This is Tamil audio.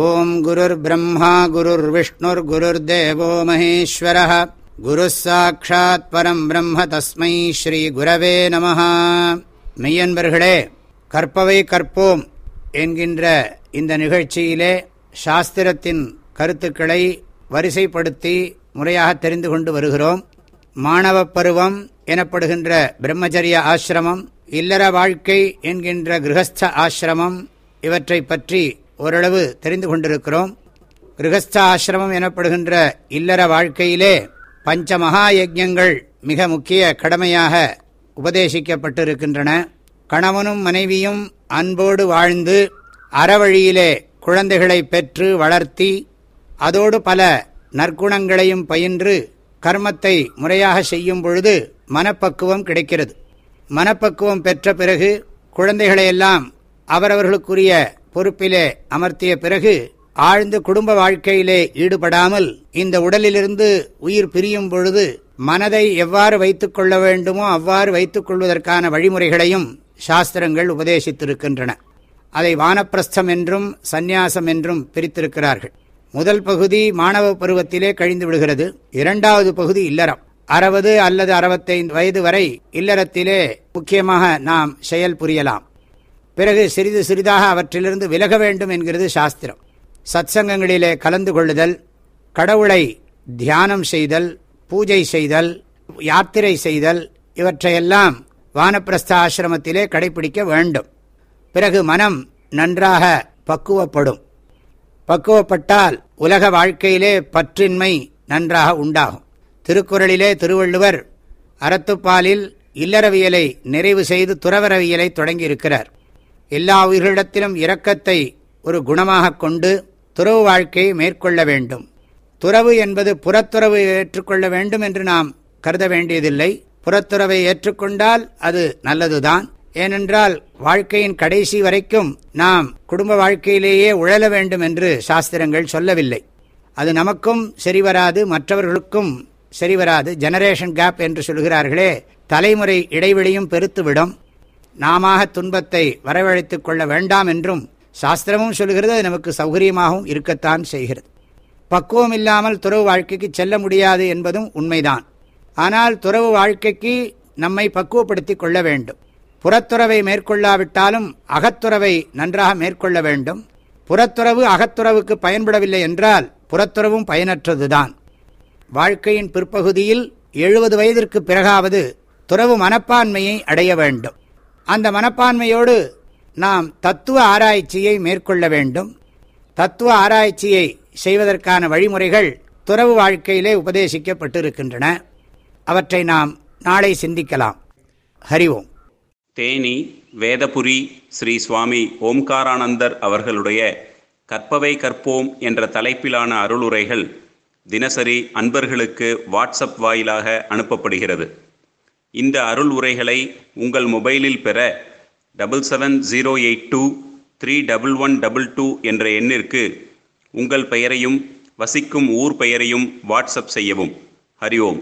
ஓம் குருர் பிரம்மா குருர் விஷ்ணுர் குருர் தேவோ மகேஸ்வர குரு சாட்சாத் பரம் பிரம்ம தஸ்மை ஸ்ரீ குரவே நம. மெய்யன்பர்களே கற்பவை கற்போம் என்கின்ற இந்த நிகழ்ச்சியிலே சாஸ்திரத்தின் கருத்துக்களை வரிசைப்படுத்தி முறையாக தெரிந்து கொண்டு வருகிறோம். மாணவ பருவம் எனப்படுகின்ற பிரம்மச்சரிய ஆசிரமம் இல்லற வாழ்க்கை என்கின்ற கிரகஸ்த ஆசிரமம் இவற்றை பற்றி ஓரளவு தெரிந்து கொண்டிருக்கிறோம். கிரகஸ்தாசிரமம் எனப்படுகின்ற இல்லற வாழ்க்கையிலே பஞ்ச மகா யஜ்யங்கள் மிக முக்கிய கடமையாக உபதேசிக்கப்பட்டிருக்கின்றன. கணவனும் மனைவியும் அன்போடு வாழ்ந்து அறவழியிலே குழந்தைகளை பெற்று வளர்த்தி அதோடு பல நற்குணங்களையும் பயின்று கர்மத்தை முறையாக செய்யும் பொழுது மனப்பக்குவம் கிடைக்கிறது. மனப்பக்குவம் பெற்ற பிறகு குழந்தைகளையெல்லாம் அவரவர்களுக்குரிய பொறுப்பிலே அமர்த்திய பிறகு ஆழ்ந்து குடும்ப வாழ்க்கையிலே ஈடுபடாமல் இந்த உடலிலிருந்து உயிர் பிரியும் பொழுது மனதை எவ்வாறு வைத்துக் கொள்ள வேண்டுமோ அவ்வாறு வைத்துக் கொள்வதற்கான வழிமுறைகளையும் சாஸ்திரங்கள் உபதேசித்திருக்கின்றன. அதை வானப்பிரஸ்தம் என்றும் சந்நியாசம் என்றும் பிரித்திருக்கிறார்கள். முதல் பகுதி மாணவ பருவத்திலே கழிந்து விடுகிறது. இரண்டாவது பகுதி இல்லறம். அறுபது அல்லது அறுபத்தைந்து வயது வரை இல்லறத்திலே முக்கியமாக நாம் செயல் புரியலாம். பிறகு சிறிது சிறிதாக அவற்றிலிருந்து விலக வேண்டும் என்கிறது சாஸ்திரம். சத்சங்கங்களிலே கலந்து கொள்ளுதல் கடவுளை தியானம் செய்தல் பூஜை செய்தல் யாத்திரை செய்தல் இவற்றையெல்லாம் வானப்பிரஸ்த ஆசிரமத்திலே கடைபிடிக்க வேண்டும். பிறகு மனம் நன்றாக பக்குவப்படும். பக்குவப்பட்டால் உலக வாழ்க்கையிலே பற்றின்மை நன்றாக உண்டாகும். திருக்குறளிலே திருவள்ளுவர் அறத்துப்பாலில் இல்லறவியலை நிறைவு செய்து துறவரவியலை தொடங்கியிருக்கிறார். எல்லா உயிர்களிடத்திலும் இரக்கத்தை ஒரு குணமாக கொண்டு துறவு வாழ்க்கையை மேற்கொள்ள வேண்டும். துறவு என்பது புறத்துறவு ஏற்றுக்கொள்ள வேண்டும் என்று நாம் கருத வேண்டியதில்லை. புறத்துறவை ஏற்றுக்கொண்டால் அது நல்லதுதான். ஏனென்றால் வாழ்க்கையின் கடைசி வரைக்கும் நாம் குடும்ப வாழ்க்கையிலேயே உழல வேண்டும் என்று சாஸ்திரங்கள் சொல்லவில்லை. அது நமக்கும் சரிவராது மற்றவர்களுக்கும் சரிவராது ஜெனரேஷன் கேப் என்று சொல்கிறார்களே தலைமுறை இடைவெளியும் பெருத்துவிடும். நாம துன்பத்தை வரவழைத்துக் கொள்ள வேண்டாம் என்றும் சாஸ்திரமும் சொல்கிறது. அது நமக்கு சௌகரியமாகவும் இருக்கத்தான் செய்கிறது. பக்குவம் இல்லாமல் துறவு வாழ்க்கைக்கு செல்ல முடியாது என்பதும் உண்மைதான். ஆனால் துறவு வாழ்க்கைக்கு நம்மை பக்குவப்படுத்திக் கொள்ள வேண்டும். புறத்துறவை மேற்கொள்ளாவிட்டாலும் அகத்துறவை நன்றாக மேற்கொள்ள வேண்டும். புறத்துறவு அகத்துறவுக்கு பயன்படவில்லை என்றால் புறத்துறவும் பயனற்றதுதான். வாழ்க்கையின் பிற்பகுதியில் எழுபது வயதிற்கு பிறகாவது துறவு மனப்பான்மையை அடைய வேண்டும். அந்த மனப்பான்மையோடு நாம் தத்துவ ஆராய்ச்சியை மேற்கொள்ள வேண்டும். தத்துவ ஆராய்ச்சியை செய்வதற்கான வழிமுறைகள் துறவு வாழ்க்கையிலே உபதேசிக்கப்பட்டிருக்கின்றன. அவற்றை நாம் நாளை சிந்திக்கலாம். ஹரிவோம் தேனி வேதபுரி ஸ்ரீ சுவாமி ஓம்காரானந்தர் அவர்களுடைய கற்பவை கற்போம் என்ற தலைப்பிலான அருளுரைகள் தினசரி அன்பர்களுக்கு வாட்ஸ்அப் வாயிலாக அனுப்பப்படுகிறது. இந்த அருள் உரைகளை உங்கள் மொபைலில் பெற double seven zero eight two three double one double two என்ற எண்ணிற்கு உங்கள் பெயரையும் வசிக்கும் ஊர் பெயரையும் வாட்ஸ்அப் செய்யவும். ஹரி ஓம்.